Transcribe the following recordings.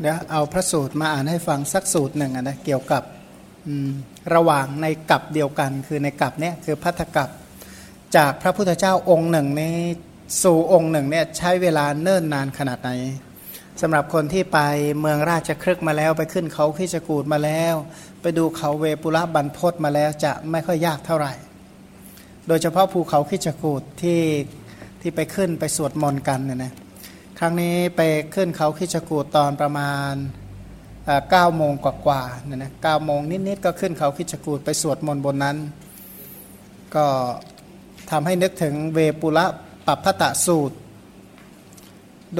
เดี๋ยวเอาพระสูตรมาอ่านให้ฟังสักสูตรหนึ่งนะเกี่ยวกับระหว่างในกับเดียวกัน คือในกับเนี่ยคือพัทธกับจากพระพุทธเจ้าองค์หนึ่งในสู่องค์หนึ่งเนี่ยใช้เวลาเนิ่นนานขนาดไหนสำหรับคนที่ไปเมืองราชครึกมาแล้วไปขึ้นเขาขี้จกูดมาแล้ว ไปดูเขาเวปุระบันพศมาแล้วจะไม่ค่อยยากเท่าไหร่ โดยเฉพาะภูเขาขีจกูดที่ที่ไปขึ้นไปสวดมนต์กันเนี่ยนะ ครั้งนี้ไปขึ้นเขาคิจกูดตอนประมาณเก้าโมงกว่าๆเนี่ยนะเก้าโมงนิดๆก็ขึ้นเขาคิจกูดไปสวดมนต์บนนั้น ก็ทำให้นึกถึงเวปุระปัปพตะสูตร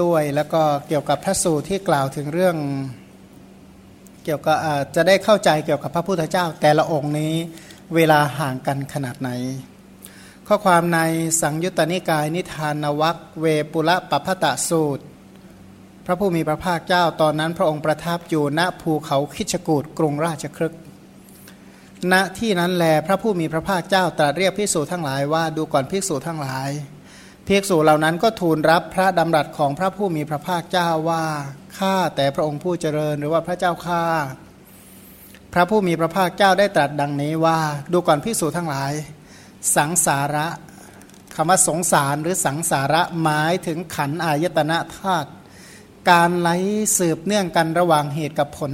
ด้วยแล้วก็เกี่ยวกับพระสูตรที่กล่าวถึงเรื่องเกี่ยวกับจะได้เข้าใจเกี่ยวกับพระพุทธเจ้า แต่ละองค์นี้เวลาห่างกันขนาดไหน ข้อความในสังยุตตนิกายนิทานวัคเวปุระปัพตะสูตร พระผู้มีพระภาคเจ้าตอนนั้นพระองค์ประทับอยู่ณภูเขาคิชกูดกรุงราชครึกณที่นั้นแลพระผู้มีพระภาคเจ้าตรัสเรียกภิกษุทั้งหลายว่าดูก่อนภิกษุทั้งหลายภิกษุเหล่านั้นก็ทูลรับพระดำรัสของพระผู้มีพระภาคเจ้าว่าข้าแต่พระองค์ผู้เจริญหรือว่าพระเจ้าข้าพระผู้มีพระภาคเจ้าได้ตรัสดังนี้ว่า ดูก่อนภิกษุทั้งหลาย สังสาระคำว่าสงสารหรือสังสาระหมายถึงขันอายตนะธาตุการไหลสืบเนื่องกันระหว่างเหตุกับผล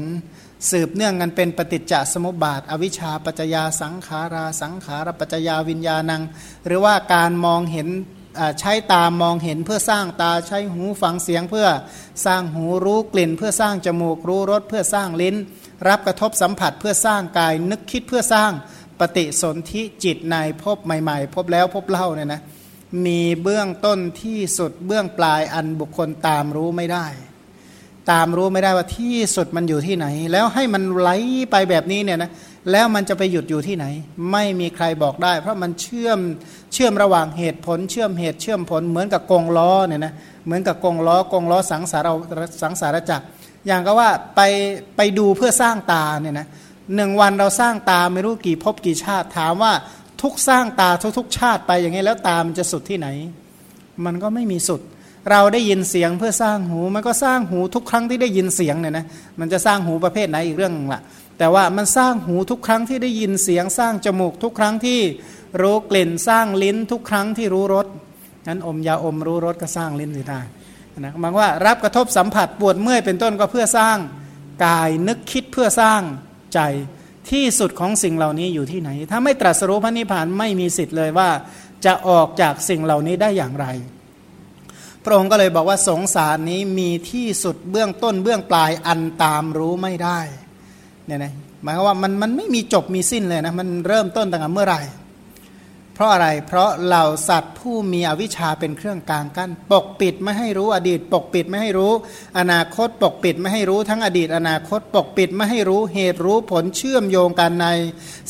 สืบเนื่องกันเป็นปฏิจจสมุปบาท อวิชชาปัจจยาสังขาราสังขารปัจจยาวิญญาณัง หรือว่าการมองเห็นใช้ตามองเห็นเพื่อสร้างตาใช้หูฟังเสียงเพื่อสร้างหูรู้กลิ่น เพื่อสร้างจมูกรู้รสเพื่อสร้างลิ้น รับกระทบสัมผัสเพื่อสร้างกายนึกคิดเพื่อสร้าง ปฏิสนธิจิตในพบใหม่ ๆ พบแล้วพบเล่าเนี่ยนะมีเบื้องต้นที่สุดเบื้องปลายอันบุคคลตามรู้ไม่ได้ ตามรู้ไม่ได้ว่าที่สุดมันอยู่ที่ไหน แล้วให้มันไหลไปแบบนี้เนี่ยนะแล้วมันจะไปหยุดอยู่ที่ไหน ไม่มีใครบอกได้ เพราะมันเชื่อมเชื่อมระหว่างเหตุผล เชื่อมเหตุเชื่อมผลเหมือนกับกงล้อเนี่ยนะเหมือนกับกงล้อกงล้อสังสารสังสารจักรอย่างก็ว่าไปไปดูเพื่อสร้างตาเนี่ยนะ หนึ่งวันเราสร้างตาไม่รู้กี่ภพกี่ชาติ ถามว่าทุกสร้างตาทุกๆ ชาติไปอย่างนี้แล้วตามันจะสุดที่ไหน มันก็ไม่มีสุด เราได้ยินเสียงเพื่อสร้างหู มันก็สร้างหูทุกครั้งที่ได้ยินเสียงเนี่ยนะมันจะสร้างหูประเภทไหนอีกเรื่องละแต่ว่ามันสร้างหูทุกครั้งที่ได้ยินเสียง สร้างจมูกทุกครั้งที่รู้กลิ่นสร้างลิ้นทุกครั้งที่รู้รสนั้นอมยาอมรู้รสก็สร้างลิ้นสิได้นะหมายว่ารับกระทบสัมผัสปวดเมื่อยเป็นต้นก็เพื่อสร้างกายนึกคิดเพื่อสร้าง ใจ ที่สุดของสิ่งเหล่านี้อยู่ที่ไหน ถ้าไม่ตรัสรู้พระนิพพานไม่มีสิทธิ์เลยว่า จะออกจากสิ่งเหล่านี้ได้อย่างไร พระองค์ก็เลยบอกว่าสงสารนี้มีที่สุดเบื้องต้นเบื้องปลายอันตามรู้ไม่ได้เนี่ยนะหมายว่ามันมันไม่มีจบมีสิ้นเลยนะมันเริ่มต้นตั้งแต่เมื่อไหร่ ราะอะไร เพราะเหล่าสัตว์ผู้มีอวิชชาเป็นเครื่องกลางกั้นปกปิดไม่ให้รู้อดีต ปกปิดไม่ให้รู้ อนาคตปกปิดไม่ให้รู้ทั้งอดีต อนาคต ปกปิดไม่ให้รู้เหตุรู้ผลเชื่อมโยงกันใน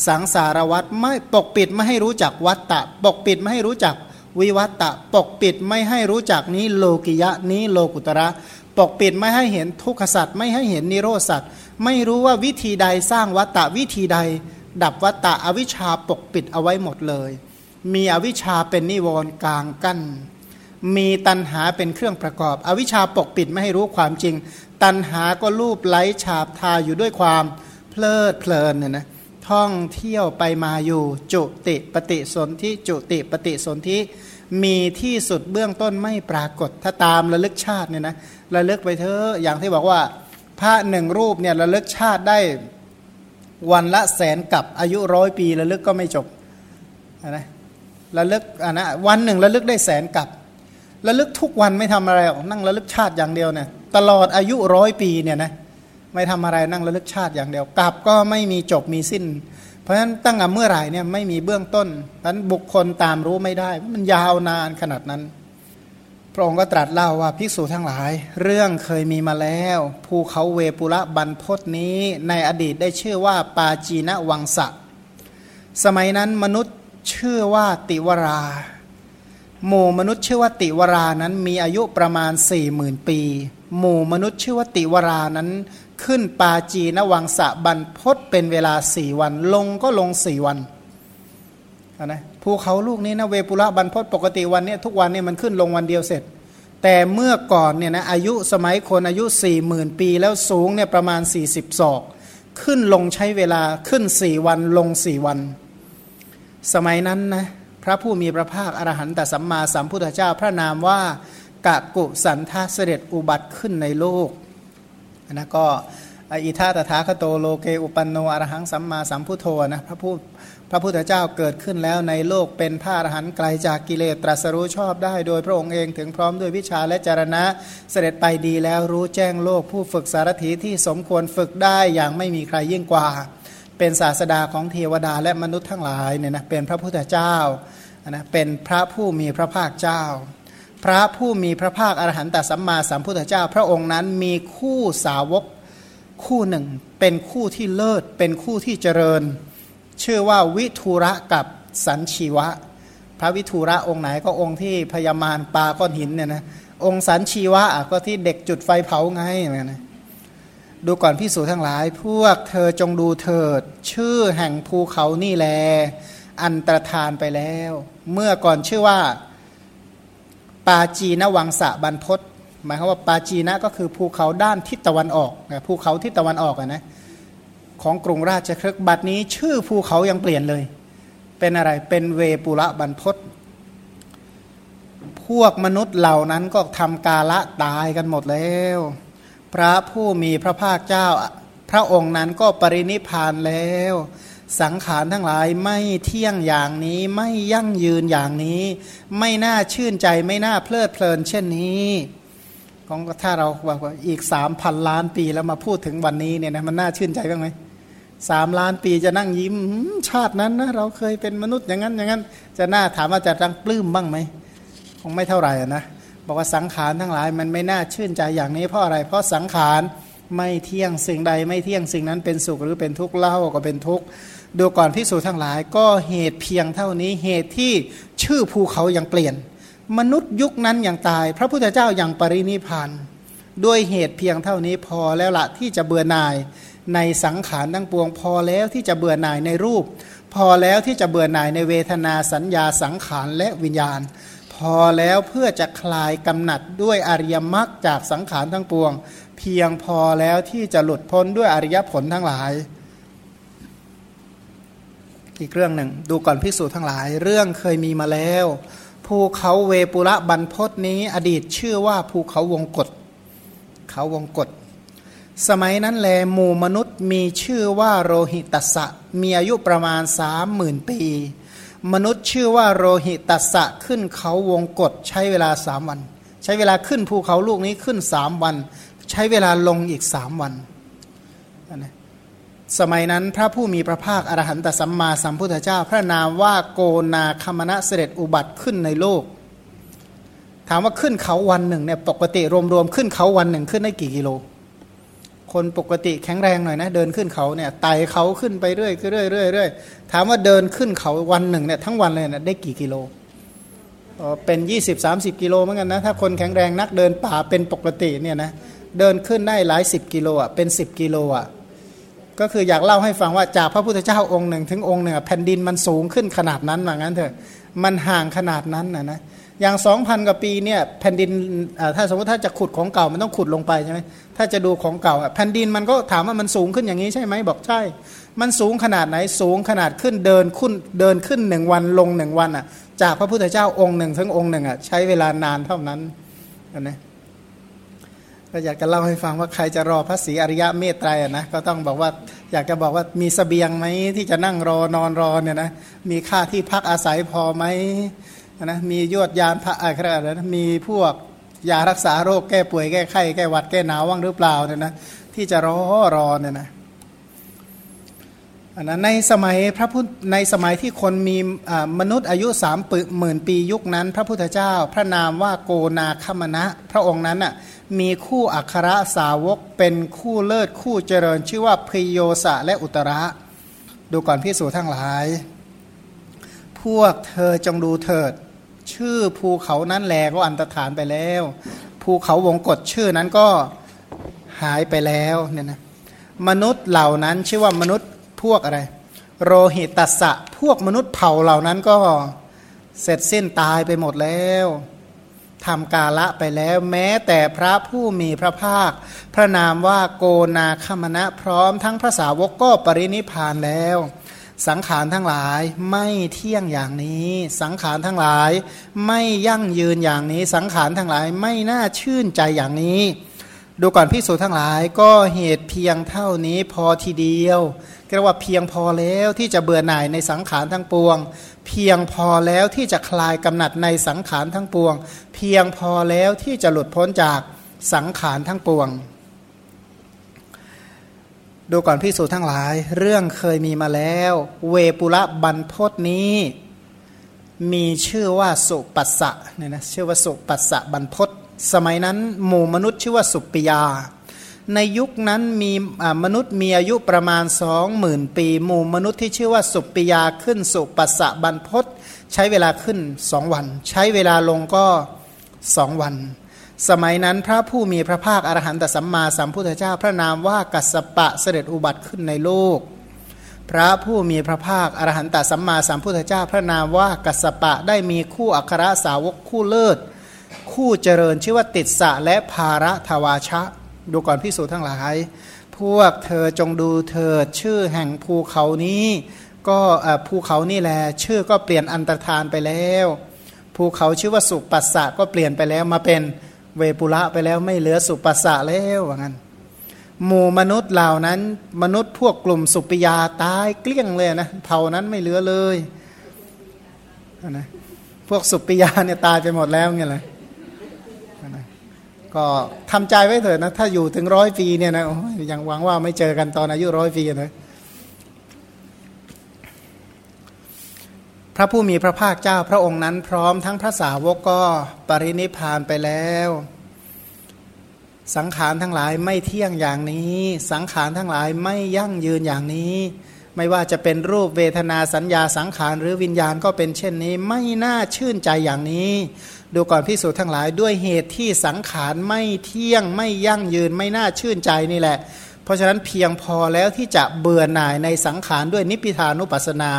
สังสารวัฏไม่ปกปิดไม่ให้รู้จักวัตตะ ปกปิดไม่ให้รู้จักวิวัตตะ ปกปิดไม่ให้รู้จักนี้โลกิยะนี้โลกุตระ ปกปิดไม่ให้เห็นทุกขสัตว์ไม่ให้เห็นนิโรสัตว์ไม่รู้ว่าวิธีใดสร้างวัตตะวิธีใด ดับวัตตะอวิชชาปกปิดเอาไว้หมดเลย มีอวิชชาเป็นนิวรณ์กลางกั้น มีตัณหาเป็นเครื่องประกอบ อวิชชาปกปิดไม่ให้รู้ความจริง ตัณหาก็รูปไล้ฉาบทาอยู่ด้วยความเพลิดเพลินเนี่ยนะท่องเที่ยวไปมาอยู่จุติปฏิสนธิจุติปฏิสนธิมีที่สุดเบื้องต้นไม่ปรากฏถ้าตามระลึกชาติเนี่ยนะระลึกไปเถอะอย่างที่บอกว่าพระหนึ่งรูปเนี่ยระลึกชาติได้วันละแสนกับอายุร้อยปีระลึกก็ไม่จบนะ ระลึกอะนะวันหนึ่งระลึกได้แสนกับระลึกทุกวันไม่ทำอะไรนั่งระลึกชาติอย่างเดียวเนี่ยตลอดอายุร้อยปีเนี่ยนะไม่ทำอะไรนั่งระลึกชาติอย่างเดียวกลับก็ไม่มีจบมีสิ้น เพราะฉะนั้นตั้งแต่เมื่อไหร่เนี่ยไม่มีเบื้องต้นเพราะนั้นบุคคลตามรู้ไม่ได้มันยาวนานขนาดนั้น พระองค์ก็ตรัสเล่าว่าภิกษุทั้งหลาย เรื่องเคยมีมาแล้วภูเขาเวปุระบรรพศนี้ในอดีตได้ชื่อว่าปาจีนวังสะสมัยนั้นมนุษย์ ชื่อว่าติวรา หมู่มนุษย์ชื่อว่าติวรานั้นมีอายุประมาณสี่หมื่นปี หมู่มนุษย์ชื่อว่าติวรานั้น ขึ้นปาจีนวังสะบันพศเป็นเวลาสี่วัน ลงก็ลงสี่วันนะภูเขาลูกนี้นะเวปุระบันพศปกติวันนี้ทุกวันนี้มันขึ้นลงวันเดียวเสร็จ แต่เมื่อก่อนเนี่ยนะอายุสมัยคนอายุ4ี่หมื่นปี แล้วสูงเนี่ยประมาณ 40ศอก ขึ้นลงใช้เวลาขึ้นสี่วันลงสี่วัน สมัยนั้นนะพระผู้มีพระภาคอรหันตสัมมาสัมพุทธเจ้าพระนามว่ากะกุสันทาเสด็จอุบัติขึ้นในโลกนะก็อิทาตถาคโตโลเกอุปันโนอรหังสัมมาสัมพุทโธนะพระผู้พระพุทธเจ้าเกิดขึ้นแล้วในโลกเป็นพระอรหันต์ไกลจากกิเลสตรัสรู้ชอบได้ โดยพระองค์เองถึงพร้อมด้วยวิชาและจารณะ เสด็จไปดีแล้วรู้แจ้งโลกผู้ฝึกสารถีที่สมควรฝึกได้อย่างไม่มีใครยิ่งกว่า เป็นศาสดาของเทวดาและมนุษย์ทั้งหลายเนี่ยนะเป็นพระพุทธเจ้านะเป็นพระผู้มีพระภาคเจ้า พระผู้มีพระภาคอรหันตสัมมาสัมพุทธเจ้า พระองค์นั้นมีคู่สาวกคู่หนึ่ง เป็นคู่ที่เลิศเป็นคู่ที่เจริญ ชื่อว่าวิทูระกับสันชีวะ พระวิทูระองค์ไหนก็องค์ที่พยามารปาก้อนหินเนี่ยนะองค์สันชีวะก็ที่เด็กจุดไฟเผาไงนะ ดูก่อนพิสูจทั้งหลาย พวกเธอจงดูเถิด ชื่อแห่งภูเขานี่แล อันตรธานไปแล้ว เมื่อก่อนชื่อว่า ปาจีนวังสะบรรพศหมายความว่าปาจีนะก็คือภูเขาด้านทิศตะวันออกนะภูเขาทิศตะวันออกนะของกรุงราชครึกบัดนี้ ชื่อภูเขายังเปลี่ยนเลย เป็นอะไรเป็นเวปุระบรรพศพวกมนุษย์เหล่านั้นก็ทำกาละตายกันหมดแล้ว พระผู้มีพระภาคเจ้า พระองค์นั้นก็ปรินิพานแล้ว สังขารทั้งหลายไม่เที่ยงอย่างนี้ไม่ยั่งยืนอย่างนี้ ไม่น่าชื่นใจไม่น่าเพลิดเพลินเช่นนี้ของถ้าเราบอกว่าอีกสามพันล้านปีแล้วมาพูดถึงวันนี้เนี่ยนะมันน่าชื่นใจบ้างไหมสามล้านปีจะนั่งยิ้มชาตินั้นนะเราเคยเป็นมนุษย์อย่างนั้นอย่างนั้น จะน่าถามว่าจะรังปลื้มบ้างไหมคงไม่เท่าไหร่นะ บอกว่าสังขารทั้งหลายมันไม่น่าชื่นใจอย่างนี้เพราะอะไร เพราะสังขารไม่เที่ยงสิ่งใดไม่เที่ยงสิ่งนั้นเป็นสุขหรือเป็นทุกข์เล่าก็เป็นทุกข์ดูก่อนพิสูจน์ทั้งหลาย ก็เหตุเพียงเท่านี้เหตุที่ชื่อภูเขายังเปลี่ยน มนุษย์ยุคนั้นอย่างตาย พระพุทธเจ้าอย่างปรินิพานด้วยเหตุเพียงเท่านี้พอแล้วละที่จะเบื่อหน่ายในสังขารทั้งปวง พอแล้วที่จะเบื่อหน่ายในรูป พอแล้วที่จะเบื่อหน่ายในเวทนาสัญญาสังขารและวิญญาณ อแล้วเพื่อจะคลายกำหนัดด้วยอริยมรรคจากสังขารทั้งปวง เพียงพอแล้วที่จะหลุดพ้นด้วยอริยผลทั้งหลาย อีกเรื่องหนึ่ง ดูก่อนพิสูจน์ทั้งหลาย เรื่องเคยมีมาแล้วภูเขาเวปุระบรรพศนี้อดีตชื่อว่าภูเขาวงกฏเขาวงกฏสมัยนั้นแลหมู่มนุษย์มีชื่อว่าโรหิตัสะมีอายุประมาณสามหมื่นปี มนุษย์ชื่อว่าโรหิตัสะขึ้นเขาวงกฏใช้เวลาสามวัน ใช้เวลาขึ้นภูเขาลูกนี้ขึ้นสามวัน ใช้เวลาลงอีกสามวันนะสมัยนั้นพระผู้มีพระภาคอรหันตสัมมาสัมพุทธเจ้า พระนามว่าโกนาคมณะเสด็จอุบัติขึ้นในโลก ถามว่าขึ้นเขาวันหนึ่งเนี่ยปกติรวมๆขึ้นเขาวันหนึ่งขึ้นได้กี่กิโล คนปกติแข็งแรงหน่อยนะ เดินขึ้นเขาเนี่ยไต่เขาขึ้นไปเรื่อยเรื่อยเรื่อยเรื่อยถามว่าเดินขึ้นเขาวันหนึ่งเนี่ยทั้งวันเลยนะได้กี่กิโลเป็น 20-30 กิโลเหมือนกันนะ ถ้าคนแข็งแรงนักเดินป่าเป็นปกติเนี่ยนะเดินขึ้นได้หลายสิบกิโลอะเป็น 10 กิโลอะก็คืออยากเล่าให้ฟังว่าจากพระพุทธเจ้าองค์หนึ่ง ถึงองค์หนึ่งแผ่นดินมันสูงขึ้นขนาดนั้นว่างั้นเถอะมันห่างขนาดนั้นนะนะ อย่างสองพันกว่าปีเนี่ยแผ่นดินถ้าสมมติถ้าจะขุดของเก่ามันต้องขุดลงไปใช่ไหมถ้าจะดูของเก่าแผ่นดินมันก็ถามว่ามันสูงขึ้นอย่างนี้ใช่ไหมบอกใช่ มันสูงขนาดไหนสูงขนาดขึ้นเดินขึ้นเดินขึ้นหนึ่งวันลงหนึ่งวันอะ จากพระพุทธเจ้าองค์หนึ่งถึงองค์หนึ่งอะใช้เวลานานเท่านั้นนะก็อยากจะเล่าให้ฟังว่าใครจะรอพระศรีอริยะเมตไตรนะก็ต้องบอกว่าอยากจะบอกว่ามีสเสบียงไหมที่จะนั่งรอนอนรอเนี่ยนะมีค่าที่พักอาศัยพอไหม นะมียวดยานพระอะไรนะมีพวกยารักษาโรคแก้ป่วยแก้ไข้แก้หวัดแก้หนาวว่างหรือเปล่าเนี่ยนะที่จะรอรอเนี่ยนะอันนั้นในสมัยพระพุทธในสมัยที่คนมีมนุษย์อายุสามหมื่นปียุคนั้น พระพุทธเจ้า พระนามว่าโกนาคมณะ พระองค์นั้นอะมีคู่อัครสาวกเป็นคู่เลิศคู่เจริญ ชื่อว่าพโยสะและอุตระ ดูก่อนพิสูจทั้งหลาย พวกเธอจงดูเถิด ชื่อภูเขานั้นแลก็อันตรธานไปแล้ว ภูเขาวงกฏชื่อนั้นก็หายไปแล้วเนี่ยนะมนุษย์เหล่านั้นชื่อว่ามนุษย์พวกอะไร โรหิตัสสะพวกมนุษย์เผ่าเหล่านั้นก็เสร็จสิ้นตายไปหมดแล้วทำกาละไปแล้วแม้แต่พระผู้มีพระภาค พระนามว่าโกนาคมณะพร้อมทั้งพระสาวกก็ปรินิพานแล้ว สังขารทั้งหลายไม่เที่ยงอย่างนี้ สังขารทั้งหลายไม่ยั่งยืนอย่างนี้ สังขารทั้งหลายไม่น่าชื่นใจอย่างนี้ ดูก่อนพิสูจทั้งหลายก็เหตุเพียงเท่านี้พอทีเดียวเรียกว่าเพียงพอแล้วที่จะเบื่อหน่ายในสังขารทั้งปวง เพียงพอแล้วที่จะคลายกำหนัดในสังขารทั้งปวง เพียงพอแล้วที่จะหลุดพ้นจากสังขารทั้งปวง ดูก่อนพิสูจทั้งหลาย เรื่องเคยมีมาแล้ว เวปุระบันพศนี้ มีชื่อว่าสุปัสสะเนี่ยนะชื่อว่าสุปัสสะบันพศสมัยนั้นหมู่มนุษย์ชื่อว่าสุปิยา ในยุคนั้นมีมนุษย์มีอายุประมาณสองหมื่นปี หมู่มนุษย์ที่ชื่อว่าสุปิยาขึ้นสุปัสสะบรรพศใช้เวลาขึ้นสองวัน ใช้เวลาลงก็สองวัน สมัยนั้นพระผู้มีพระภาคอรหันตสัมมาสัมพุทธเจ้าพระนามว่ากัสปะเสด็จอุบัติขึ้นในโลก พระผู้มีพระภาคอรหันตสัมมาสัมพุทธเจ้าพระนามว่ากัสปะได้มีคู่อัครสาวกคู่เลิศ คู่เจริญชื่อว่าติดสะและภาระทวาชะ ดูก่อนพิสูจน์ทั้งหลาย พวกเธอจงดูเถิดชื่อแห่งภูเขานี้ ก็ภูเขานี่แหละชื่อก็เปลี่ยนอันตรธานไปแล้ว ภูเขาชื่อว่าสุปัสสะก็เปลี่ยนไปแล้วมาเป็น เวปุระไปแล้วไม่เหลือสุปัสสะแล้วว่างั้นหมู่มนุษย์เหล่านั้น มนุษย์พวกกลุ่มสุปิยาตายเกลี้ยงเลยนะเผ่านั้นไม่เหลือเลยนะพวกสุปิยาเนี่ยตายไปหมดแล้วเงี้ยเลยก็ทำใจไว้เถิดนะ ถ้าอยู่ถึงร้อยปีเนี่ยนะยังหวังว่าไม่เจอกันตอนอายุร้อยปีนะ พระผู้มีพระภาคเจ้าพระองค์นั้นพร้อมทั้งพระสาวกก็ปรินิพานไปแล้ว สังขารทั้งหลายไม่เที่ยงอย่างนี้ สังขารทั้งหลายไม่ยั่งยืนอย่างนี้ ไม่ว่าจะเป็นรูปเวทนาสัญญาสังขารหรือวิญญาณก็เป็นเช่นนี้ ไม่น่าชื่นใจอย่างนี้ ดูก่อนพิสูจน์ทั้งหลายด้วยเหตุที่สังขารไม่เที่ยงไม่ยั่งยืนไม่น่าชื่นใจนี่แหละ ราะฉะนั้นเพียงพอแล้วที่จะเบื่อหน่ายในสังขารด้วยนิพพานุปัสนา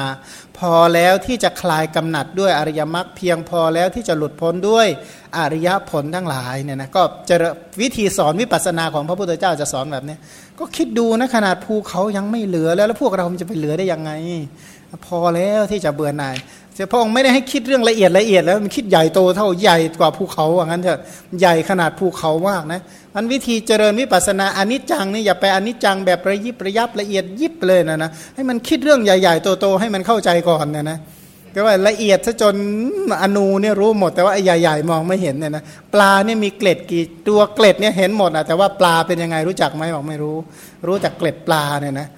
พอแล้วที่จะคลายกำหนัดด้วยอริยมรรคเพียงพอแล้วที่จะหลุดพ้นด้วยอริยผลทั้งหลายเนี่ยนะก็จะวิธีสอนวิปัสนาของพระพุทธเจ้าจะสอนแบบนี้ก็คิดดูนะขนาดภูเขายังไม่เหลือแล้วแล้วพวกเราจะไปเหลือได้ยังไง พอแล้วที่จะเบื่อหน่ายแต่พระองค์ไม่ได้ให้คิดเรื่องละเอียดละเอียดแล้วมันคิดใหญ่โตเท่าใหญ่กว่าภูเขาว่างั้นเถอะใหญ่ขนาดภูเขามากนะ มันวิธีเจริญวิปัสนาอนิจจังนี่อย่าไปอนิจจังแบบระยิบระยับละเอียดยิบเลยนะนะให้มันคิดเรื่องใหญ่ๆโตๆให้มันเข้าใจก่อนเนี่ยนะก็ว่าละเอียดซะจนอนูเนี่ยรู้หมด แต่ว่าไอ้ใหญ่ ๆ มองไม่เห็นเนี่ยนะปลาเนี่ยมีเกล็ดกี่ตัวเกล็ดเนี่ยเห็นหมดอะแต่ว่าปลาเป็นยังไงรู้จักไหมบอกไม่รู้ รู้จักเกล็ดปลาเนี่ยนะ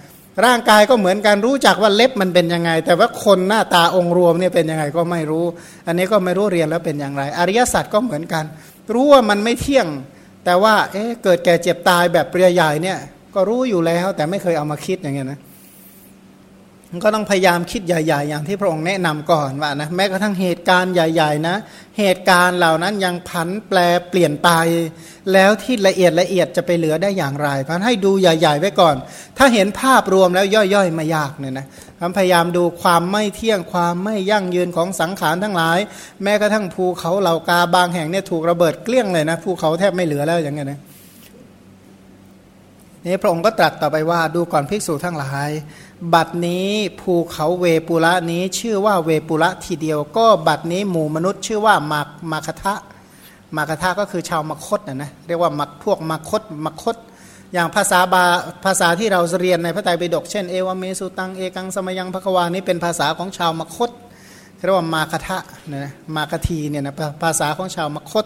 ร่างกายก็เหมือนกันรู้จักว่าเล็บมันเป็นยังไง แต่ว่าคนหน้าตาองค์รวมเนี่ยเป็นยังไงก็ไม่รู้ อันนี้ก็ไม่รู้เรียนแล้วเป็นอย่างไร อริยสัจก็เหมือนกัน รู้ว่ามันไม่เที่ยง แต่ว่าเอ๊ะเกิดแก่เจ็บตายแบบเปรียใหญ่เนี่ย ก็รู้อยู่แล้วแต่ไม่เคยเอามาคิดอย่างเงี้ยนะ ก็ต้องพยายามคิดใหญ่ ๆ อย่างที่พระองค์แนะนำก่อนว่านะแม้กระทั่งเหตุการณ์ใหญ่ ๆ นะ เหตุการณ์เหล่านั้นยังพันแปลเปลี่ยนไป แล้วที่ละเอียดละเอียดจะไปเหลือได้อย่างไรเพราะให้ดูใหญ่ ๆ ไว้ก่อน ถ้าเห็นภาพรวมแล้วย่อยๆไม่ยากเนี่ยนะพยายามดูความไม่เที่ยงความไม่ยั่งยืนของสังขารทั้งหลาย แม้กระทั่งภูเขาเหล่ากาบางแห่งเนี่ยถูกระเบิดเกลี้ยงเลยนะภูเขาแทบไม่เหลือแล้วอย่างเงี้ยนะนี่พระองค์ก็ตรัสต่อไปว่าดูก่อนภิกษุทั้งหลาย บัดนี้ภูเขาเวปุระนี้ชื่อว่าเวปุระทีเดียว ก็บัดนี้หมู่มนุษย์ชื่อว่ามามาคทะมาคทะก็คือชาวมคตนะนะเรียกว่ามักพวกมคตมคต อย่างภาษาบาภาษาที่เราเรียนในพระไตรปิฎกเช่นเอวเมสุตังเอกังสมยังพระควานี้เป็นภาษาของชาวมคตเรียกว่ามาคทะนะมาคทีเนี่ยนะภาษาของชาวมคต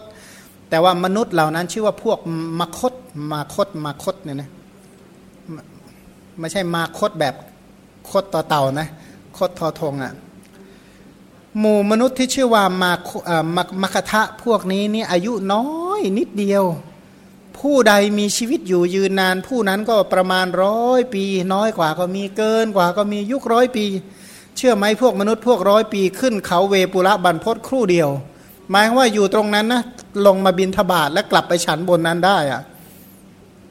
แต่ว่ามนุษย์เหล่านั้นชื่อว่าพวกมคตมาคตมาคตเนี่ยนะไม่ใช่มาคตแบบ คดต่อเต่านะคดทอทงอะหมู่มนุษย์ที่ชื่อว่ามามามคทะพวกนี้นี่อายุน้อยนิดเดียว ผู้ใดมีชีวิตอยู่ยืนนาน ผู้นั้นก็ประมาณร้อยปี น้อยกว่าก็มีเกินกว่าก็มียุคร้อยปี เชื่อไหมพวกมนุษย์พวกร้อยปีขึ้นเขาเวปุระบันพศครู่เดียว หมายว่าอยู่ตรงนั้นนะลงมาบินทบาทและกลับไปฉันบนนั้นได้อะ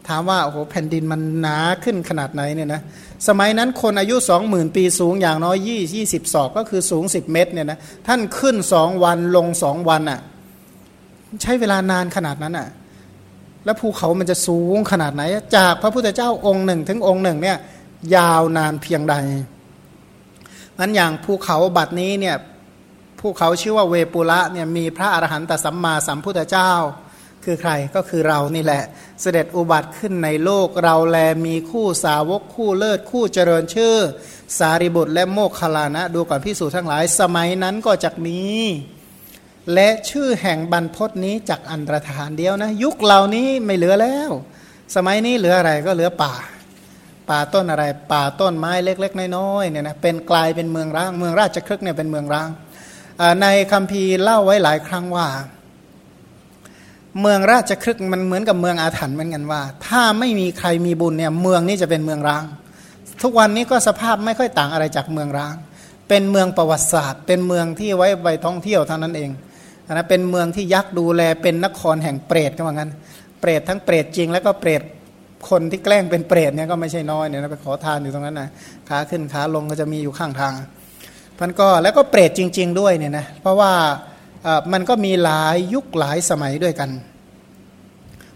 ถามว่าโอ้โหแผ่นดินมันหนาขึ้นขนาดไหนเนี่ยนะสมัยนั้นคนอายุสองหมื่นปีสูงอย่างน้อยยี่ยี่สิบศอกก็คือสูงสิบเมตรเนี่ยนะท่านขึ้นสองวันลงสองวันอะ่ะใช้เวลานานขนาดนั้นอะแล้วภูเขามันจะสูงขนาดไหน จากพระพุทธเจ้าองค์หนึ่งถึงองค์หนึ่งเนี่ยยาวนานเพียงใดนั้นอย่างภูเขาบัดนี้เนี่ยภูเขาชื่อว่าเวปุระเนี่ยมีพระอรหันตสัมมาสัมพุทธเจ้า คือใครก็คือเรานี่แหละ เสด็จอุบัติขึ้นในโลกเราแลมีคู่สาวกคู่เลิศคู่เจริญชื่อ สารีบุตรและโมกขลานะ ดูก่อนพิสูจนทั้งหลาย สมัยนั้นก็จะมี และชื่อแห่งบรรพศนี้จากอันตรธานเดียวนะ ยุคเหล่านี้ไม่เหลือแล้ว สมัยนี้เหลืออะไรก็เหลือป่า ป่าต้นอะไร ป่าต้นไม้เล็ก ๆ น้อยๆเนี่ยนะเป็นกลายเป็นเมืองร้าง เมืองราชครึกเนี่ยเป็นเมืองร้างในคัมภีร์เล่าไว้หลายครั้งว่า เมืองราชครึกมันเหมือนกับเมืองอาถรรพ์เหมือนกันว่า ถ้าไม่มีใครมีบุญเนี่ยเมืองนี้จะเป็นเมืองร้าง ทุกวันนี้ก็สภาพไม่ค่อยต่างอะไรจากเมืองร้าง เป็นเมืองประวัติศาสตร์ เป็นเมืองที่ไว้ไปท่องเที่ยวเท่านั้นเองนะเป็นเมืองที่ยักษ์ดูแลเป็นนครแห่งเปรตก็ว่างั้น เปรตทั้งเปรตจริง แล้วก็เปรตคนที่แกล้งเป็นเปรตเนี่ยก็ไม่ใช่น้อยเนี่ยนะไปขอทานอยู่ตรงนั้นนะขาขึ้นขาลงก็จะมีอยู่ข้างทางพันก็แล้วก็เปรตจริง ๆ ด้วยเนี่ยนะเพราะว่า มันก็มีหลายยุคหลายสมัยด้วยกัน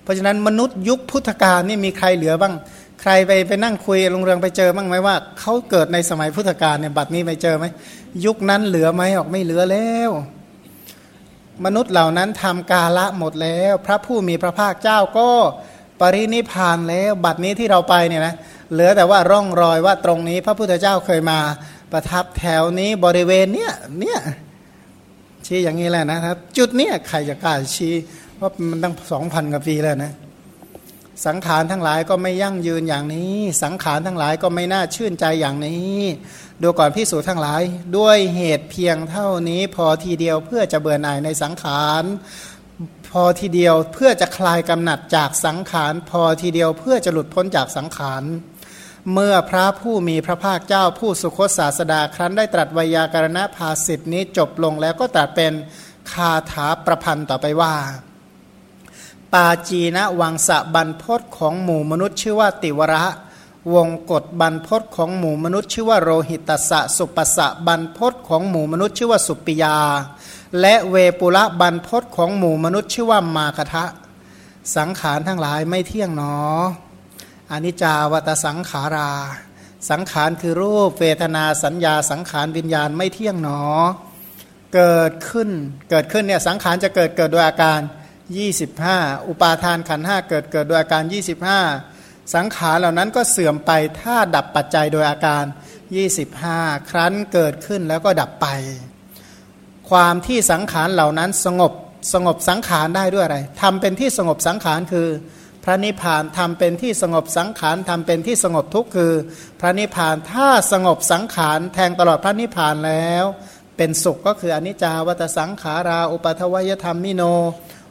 เพราะฉะนั้นมนุษย์ยุคพุทธกาลนี่มีใครเหลือบ้าง ใครไปไปนั่งคุยลงเรืองไปเจอบ้างไหมว่าเขาเกิดในสมัยพุทธกาลเนี่ยบัดนี้ไปเจอไหมยุคนั้นเหลือไหมออกไม่เหลือแล้วมนุษย์เหล่านั้นทำกาละหมดแล้ว พระผู้มีพระภาคเจ้าก็ปรินิพานแล้วบัดนี้ที่เราไปเนี่ยนะเหลือแต่ว่าร่องรอยว่าตรงนี้ พระพุทธเจ้าเคยมาประทับแถวนี้บริเวณเนี้ยเนี่ย ชี้อย่างนี้แหละนะครับ จุดเนี้ยใครจะกล้าชี้ว่ามันตั้งสองพันกว่าปีแล้วนะ สังขารทั้งหลายก็ไม่ยั่งยืนอย่างนี้ สังขารทั้งหลายก็ไม่น่าชื่นใจอย่างนี้ ดูก่อนพิสูจน์ทั้งหลาย ด้วยเหตุเพียงเท่านี้พอทีเดียวเพื่อจะเบื่อหน่ายในสังขารพอทีเดียวเพื่อจะคลายกำหนัดจากสังขาร พอทีเดียวเพื่อจะหลุดพ้นจากสังขาร เมื่อพระผู้มีพระภาคเจ้าผู้สุคตศาสดาครั้นได้ตรัสวยากรณภาสิทธินี้จบลงแล้วก็ตรัสเป็นคาถาประพันธ์ต่อไปว่า ปาจีนะวังสะบันพศของหมู่มนุษย์ชื่อว่าติวระ วงกฎบรรพศของหมู่มนุษย์ชื่อว่าโรหิตสะสุปสะบรรพศของหมู่มนุษย์ชื่อว่าสุปิยา และเวปุระบรรพศของหมู่มนุษย์ชื่อว่ามาคทะ สังขารทั้งหลายไม่เที่ยงหนอ อนิจจาวัตสังขารา สังขารคือรูปเวทนาสัญญาสังขารวิญญาณไม่เที่ยงหนอ เกิดขึ้นเกิดขึ้นเนี่ยสังขารจะเกิดเกิดโดยอาการ 25 อุปาทานขันห้าเกิดเกิดโดยอาการ 25 สังขารเหล่านั้นก็เสื่อมไปถ้าดับปัจจัยโดยอาการ 25 ครั้นเกิดขึ้นแล้วก็ดับไป ความที่สังขารเหล่านั้นสงบสงบสังขารได้ด้วยอะไรทำเป็นที่สงบสังขารคือ พระนิพพานทำเป็นที่สงบสังขารทำเป็นที่สงบทุกข์คือ พระนิพพานถ้าสงบสังขารแทงตลอดพระนิพพานแล้ว เป็นสุขก็คืออนิจจาวัตสังขารา อุปทวยธรรมมิโน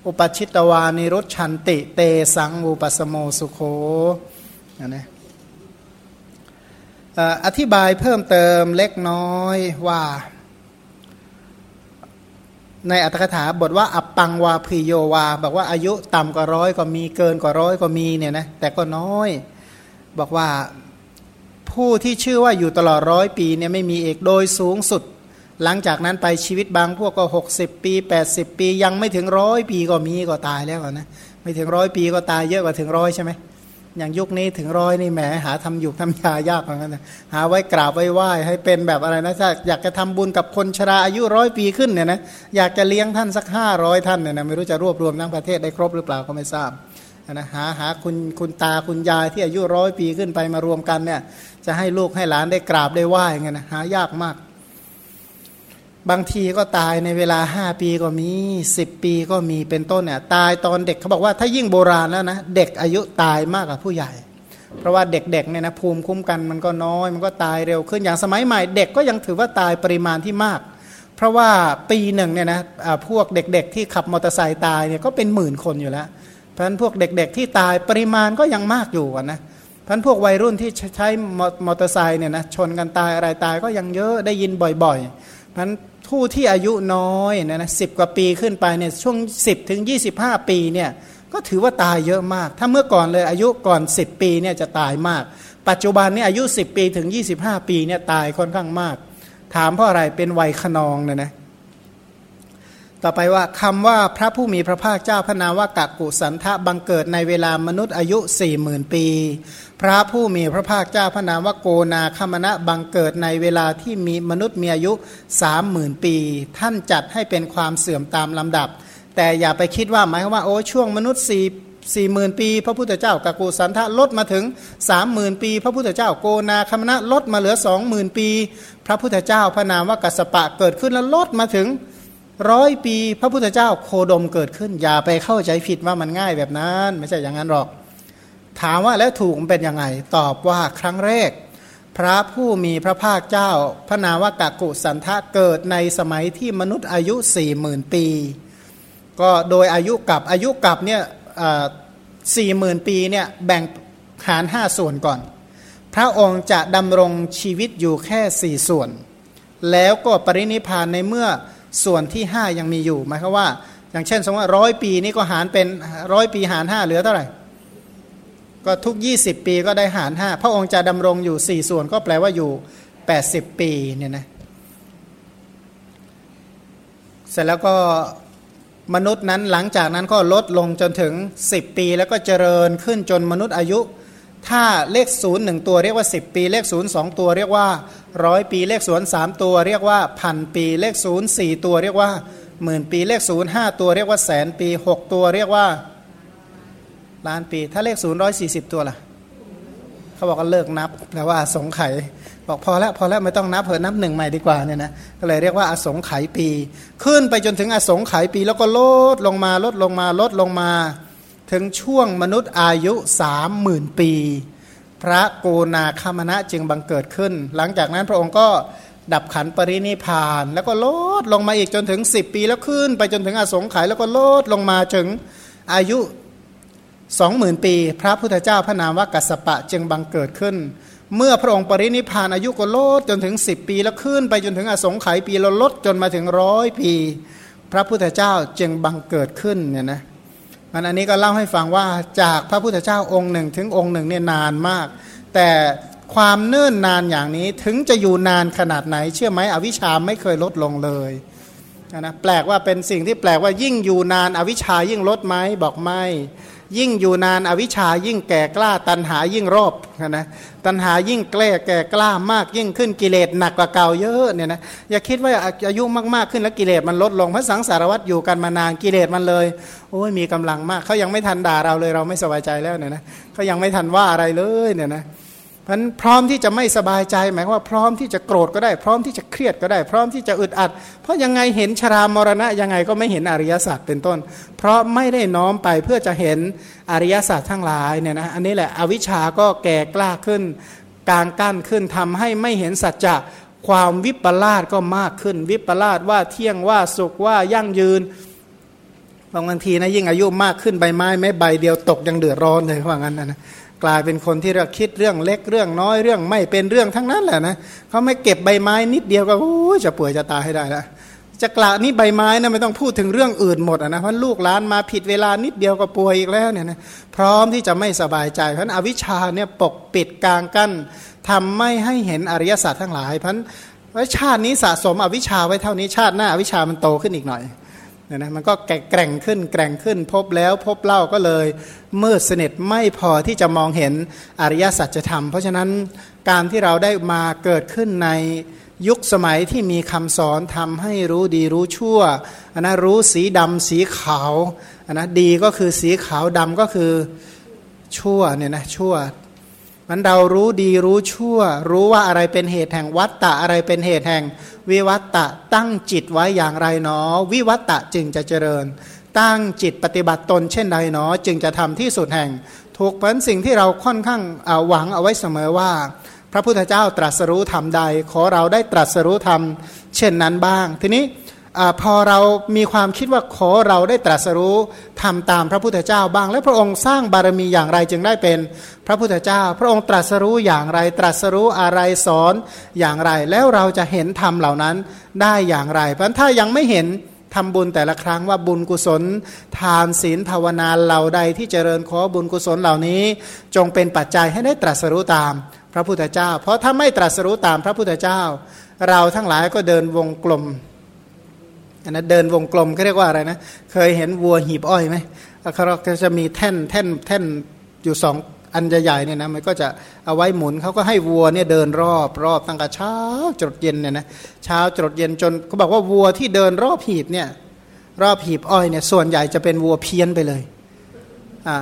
อุปชิตวานิรุชันติเตสังอุปสโมสุโคนะอธิบายเพิ่มเติมเล็กน้อยว่า ในอัตถกถาบทว่าอัปปังวาพิโยวา บอกว่าอายุต่ำกว่าร้อยก็มีเกินกว่าร้อยก็มีเนี่ยนะแต่ก็น้อย บอกว่าผู้ที่ชื่อว่าอยู่ตลอดร้อยปีเนี่ยไม่มีเอกโดยสูงสุด หลังจากนั้นไปชีวิตบางพวกก็ 60 ปี 80 ปี ยังไม่ถึงร้อยปีก็มีก็ตายแล้วนะไม่ถึงร้อยปีก็ตายเยอะกว่าถึงร้อยใช่ไหม อย่างยุคนี้ถึงร้อยนี่แหมหาทำอยู่ทำยายากเหมือนกันนะหาไว้กราบไว้ไหว้ให้เป็นแบบอะไรนะถ้าอยากจะทำบุญกับคนชราอายุร้อยปีขึ้นเนี่ยนะอยากจะเลี้ยงท่านสักห้าร้อยท่านเนี่ยนะไม่รู้จะรวบรวมทั้งประเทศได้ครบหรือเปล่าก็ไม่ทราบนะหาหาคุณคุณตาคุณยายที่อายุร้อยปีขึ้นไปมารวมกันเนี่ยจะให้ลูกให้หลานได้กราบได้ไหว้เงี้ยนะหายากมาก บางทีก็ตายในเวลาห้าปีก็มีสิบปีก็มีเป็นต้นเนี่ยตายตอนเด็กเขาบอกว่าถ้ายิ่งโบราณแล้วนะเด็กอายุตายมากกว่าผู้ใหญ่ เพราะว่าเด็กๆเนี่ยนะภูมิคุ้มกันมันก็น้อย มันก็ตายเร็วขึ้นอย่างสมัยใหม่ เด็กก็ยังถือว่าตายปริมาณที่มาก เพราะว่าปีหนึ่งเนี่ยนะพวกเด็กๆที่ขับมอเตอร์ไซค์ตายเนี่ยก็เป็นหมื่นคนอยู่แล้ว เพราะฉะนั้นพวกเด็กๆที่ตายปริมาณก็ยังมากอยู่นะเพราะนั้นพวกวัยรุ่นที่ใช้มอเตอร์ไซค์เนี่ยนะชนกันตายอะไรตายก็ยังเยอะได้ยินบ่อยๆเพราะนั้น ผู้ที่อายุน้อยนะนะสิกว่าปีขึ้นไปเนี่ยช่วง 10 ถึง 25 ปีเนี่ยก็ถือว่าตายเยอะมาก ถ้าเมื่อก่อนเลยอายุก่อน 10 ปีเนี่ยจะตายมาก ปัจจุบันนี้อายุ 10 ปีถึง 25 ปีเนี่ยตายค่อนข้างมาก ถามเพราะอะไรเป็นวัยขนองเนี่ยนะ ต่อไปว่าคำว่าพระผู้มีพระภาคเจ้าพระนามว่ากักกุสันทะบังเกิดในเวลามนุษย์อายุสี่หมื่นปี พระผู้มีพระภาคเจ้าพระนามว่าโกนาคมณะบังเกิดในเวลาที่มีมนุษย์มีอายุสามหมื่นปี ท่านจัดให้เป็นความเสื่อมตามลำดับ แต่อย่าไปคิดว่าหมายความว่าโอ้ช่วงมนุษย์สี่สี่หมื่นปี พระพุทธเจ้ากักุสันทะลดมาถึงสามหมื่นปี พระพุทธเจ้าโกนาคมณะลดมาเหลือสองหมื่นปี พระพุทธเจ้าพระนามว่ากัสปะเกิดขึ้นแล้วลดมาถึง ร้อยปีพระพุทธเจ้าโคดมเกิดขึ้น อย่าไปเข้าใจผิดว่ามันง่ายแบบนั้น ไม่ใช่อย่างนั้นหรอก ถามว่าแล้วถูกมันเป็นยังไง ตอบว่าครั้งแรก พระผู้มีพระภาคเจ้า พระนาวากากุสันทะเกิดในสมัยที่มนุษย์อายุสี่หมื่นปี ก็โดยอายุกับอายุกับเนี่ยสี่หมื่นปีเนี่ยแบ่งหารห้าส่วนก่อน พระองค์จะดำรงชีวิตอยู่แค่สี่ส่วน แล้วก็ปรินิพานในเมื่อ ส่วนที่ห้ายังมีอยู่หมายความว่า อย่างเช่น สมมติว่าร้อยปีนี้ก็หารเป็นร้อยปีหารห้าเหลือเท่าไหร่ ก็ทุกยี่สิบปีก็ได้หารห้าพระองค์จะดำรงอยู่สี่ส่วนก็แปลว่าอยู่แปดสิบปีเนี่ยนะเสร็จแล้วก็มนุษย์นั้นหลังจากนั้นก็ลดลงจนถึง 10 ปี แล้วก็เจริญขึ้นจนมนุษย์อายุ ถ้าเลขศูนย์หนึ่งตัวเรียกว่า 10 ปี เลขศูนย์สองตัวเรียกว่าร้อยปีเลขศูนย์สามตัวเรียกว่าพันปี เลขศูนย์สี่ตัวเรียกว่าหมื่นปีเลขศูนย์ห้าตัวเรียกว่าแสนปีหกตัวเรียกว่าล้านปี ถ้าเลขศูนย์ร้อยสี่สิบตัวล่ะเขาบอกก็เลิกนับแปลว่าสงไข่บอกพอแล้วพอแล้วไม่ต้องนับเพิ่นับหนึ่งใหม่ดีกว่าเนี่ยนะก็เลยเรียกว่าอสงไขยปี ขึ้นไปจนถึงอสงไขยปีแล้วก็ลดลงมาลดลงมาลดลงมา ถึงช่วงมนุษย์อายุสามหมื่นปี พระโกนาคามณะจึงบังเกิดขึ้น หลังจากนั้นพระองค์ก็ดับขันปรินิพาน แล้วก็ลดลงมาอีกจนถึง 10 ปีแล้วขึ้น ไปจนถึงอสงไขยแล้วก็ลดลงมาถึงอายุสองหมื่นปี พระพุทธเจ้าพระนามว่ากัสปะจึงบังเกิดขึ้น เมื่อพระองค์ปรินิพานอายุก็ลดจนถึง 10 ปีแล้วขึ้น ไปจนถึงอสงไขยปีแล้วลดจนมาถึงร้อยปี พระพุทธเจ้าจึงบังเกิดขึ้นเนี่ยนะ มันอันนี้ก็เล่าให้ฟังว่าจากพระพุทธเจ้าองค์หนึ่งถึงองค์หนึ่งเนี่ยนานมาก แต่ความเนิ่นนานอย่างนี้ถึงจะอยู่นานขนาดไหน เชื่อไหมอวิชาไม่เคยลดลงเลยนะแปลกว่าเป็นสิ่งที่แปลกว่ายิ่งอยู่นานอวิชายิ่งลดไหมบอกไม่ ยิ่งอยู่นานอวิชายิ่งแก่กล้าตันหายิ่งรอบนะตันหายิ่งแกล้แก่กล้ามากยิ่งขึ้นกิเลสหนักกว่าเก่าเยอะเนี่ยนะอย่าคิดว่าอายุมากๆขึ้นแล้วกิเลสมันลดลงพระสังสารวัตรอยู่กันมานานกิเลสมันเลยโอ้ยมีกำลังมากเขายังไม่ทันด่าเราเลยเราไม่สบายใจแล้วเนี่ยนะเขายังไม่ทันว่าอะไรเลยเนี่ยนะ พันพร้อมที่จะไม่สบายใจ หมายว่าพร้อมที่จะโกรธก็ได้ พร้อมที่จะเครียดก็ได้ พร้อมที่จะอึดอัด เพราะยังไงเห็นชรามรณะยังไงก็ไม่เห็นอริยสัจเป็นต้น เพราะไม่ได้น้อมไปเพื่อจะเห็นอริยสัจทั้งหลายเนี่ยนะอันนี้แหละอวิชชาก็แก่กล้าขึ้นกลางกั้นขึ้นทำให้ไม่เห็นสัจจะความวิปลาสก็มากขึ้น วิปลาสว่าเที่ยงว่าสุขว่ายั่งยืนบางทีนะยิ่งอายุมากขึ้นใบไม้ไม่ใบเดียวตกยังเดือดร้อนเลยว่างั้นนะ กลายเป็นคนที่เราคิดเรื่องเล็กเรื่องน้อยเรื่องไม่เป็นเรื่องทั้งนั้นแหละนะเขาไม่เก็บใบไม้นิดเดียวก็จะป่วยจะตายให้ได้ล้วจะกล่าวนี่ใบไม้นะไม่ต้องพูดถึงเรื่องอื่นหมดนะเพราะลูกหลานมาผิดเวลานิดเดียวก็ป่วยอีกแล้วเนี่ยนะพร้อมที่จะไม่สบายใจเพราะอวิชชาเนี่ยปกปิดกลางกั้นทำไม่ให้เห็นอริยสัจทั้งหลายเพราะชาตินี้สะสมอวิชชาไว้เท่านี้ชาติหน้าอวิชชามันโตขึ้นอีกหน่อย เนี่ยนะมันก็แกร่งขึ้นแกร่งขึ้น พบแล้วพบเล่าก็เลยมืดสนิทไม่พอที่จะมองเห็นอริยสัจธรรม เพราะฉะนั้นการที่เราได้มาเกิดขึ้นในยุคสมัยที่มีคำสอนทำให้รู้ดีรู้ชั่วอันนะรู้สีดำสีขาวอันนะดีก็คือสีขาวดำก็คือชั่วเนี่ยนะชั่ว มันเรารู้ดีรู้ชั่ว รู้ว่าอะไรเป็นเหตุแห่งวัตตะอะไรเป็นเหตุแห่ง วิวัตตะตั้งจิตไว้อย่างไรเนอ วิวัตตะจึงจะเจริญ ตั้งจิตปฏิบัติตนเช่นใดเนอ จึงจะทำที่สุดแห่ง ถูกเป็นสิ่งที่เราค่อนข้างหวังเอาไว้เสมอว่า พระพุทธเจ้าตรัสรู้ธรรมใด ขอเราได้ตรัสรู้ธรรมเช่นนั้นบ้าง ทีนี้ พอเรามีความคิดว่าขอเราได้ตรัสรู้ทำตามพระพุทธเจ้าบ้าง และพระองค์สร้างบารมีอย่างไรจึงได้เป็นพระพุทธเจ้า พระองค์ตรัสรู้อย่างไรตรัสรู้อะไรสอนอย่างไร แล้วเราจะเห็นธรรมเหล่านั้นได้อย่างไร เพราะถ้ายังไม่เห็นทำบุญแต่ละครั้งว่าบุญกุศล ทานศีลภาวนาเหล่าใดที่เจริญขอบุญกุศลเหล่านี้ จงเป็นปัจจัยให้ได้ตรัสรู้ตามพระพุทธเจ้า เพราะถ้าไม่ตรัสรู้ตามพระพุทธเจ้า เราทั้งหลายก็เดินวงกลม อันนั้นเดินวงกลมเขาเรียกว่าอะไรนะ เคยเห็นวัวหีบอ้อยไหมเขาก็จะมีแท่นแท่นแท่นอยู่สองอันใหญ่ๆเนี่ยนะมันก็จะเอาไว้หมุนเขาก็ให้วัวเนี่ยเดินรอบรอบตั้งแต่เช้าจดเย็นเนี่ยนะเช้าจดเย็นจนเขาบอกว่าวัวที่เดินรอบหีบเนี่ยรอบหีบอ้อยเนี่ยส่วนใหญ่จะเป็นวัวเพี้ยนไปเลยอ่า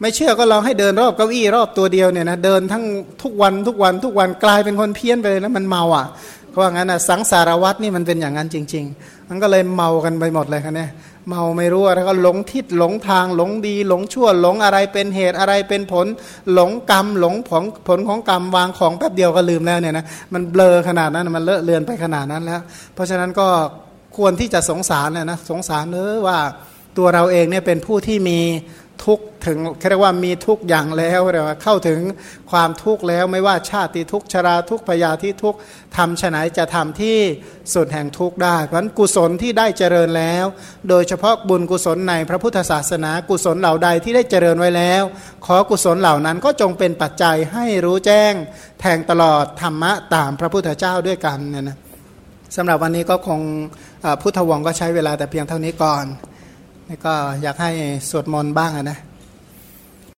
ไม่เชื่อก็ลองให้เดินรอบเก้าอี้รอบตัวเดียวเนี่ยนะเดินทั้งทุกวันทุกวันทุกวันกลายเป็นคนเพี้ยนไปเลยนะมันเมาอะ เพราะงั้นนะสังสารวัตนี่มันเป็นอย่างนั้นจริง ๆ มันก็เลยเมากันไปหมดเลยครับเนี่ยเมาไม่รู้แล้วก็หลงทิศหลงทางหลงดี หลงชั่วหลงอะไรเป็นเหตุอะไรเป็นผล หลงกรรมหลงผลผลของกรรมวางของแป๊บเดียวก็ลืมแล้วเนี่ยนะมันเบลอขนาดนั้นมันเลอะเลือนไปขนาดนั้นแล้ว เพราะฉะนั้นก็ควรที่จะสงสารเนะนะสงสารเนอว่าตัวเราเองเนี่ยเป็นผู้ที่มี ทุกถึงเรียกว่ามีทุกอย่างแล้วเรียกว่าเข้าถึงความทุกข์แล้วไม่ว่าชาติทุกชราทุกพยาธิทุกทำฉไหนจะทำที่สุดแห่งทุกได้เพราะนั้นกุศลที่ได้เจริญแล้ว โดยเฉพาะบุญกุศลในพระพุทธศาสนา กุศลเหล่าใดที่ได้เจริญไว้แล้ว ขอกุศลเหล่านั้นก็จงเป็นปัจจัยให้รู้แจ้ง แทงตลอดธรรมะตามพระพุทธเจ้าด้วยกันเนี่ยนะสำหรับวันนี้ก็คงพุทธวงก็ใช้เวลาแต่เพียงเท่านี้ก่อน แล้วก็อยากให้สวดมนต์บ้างนะ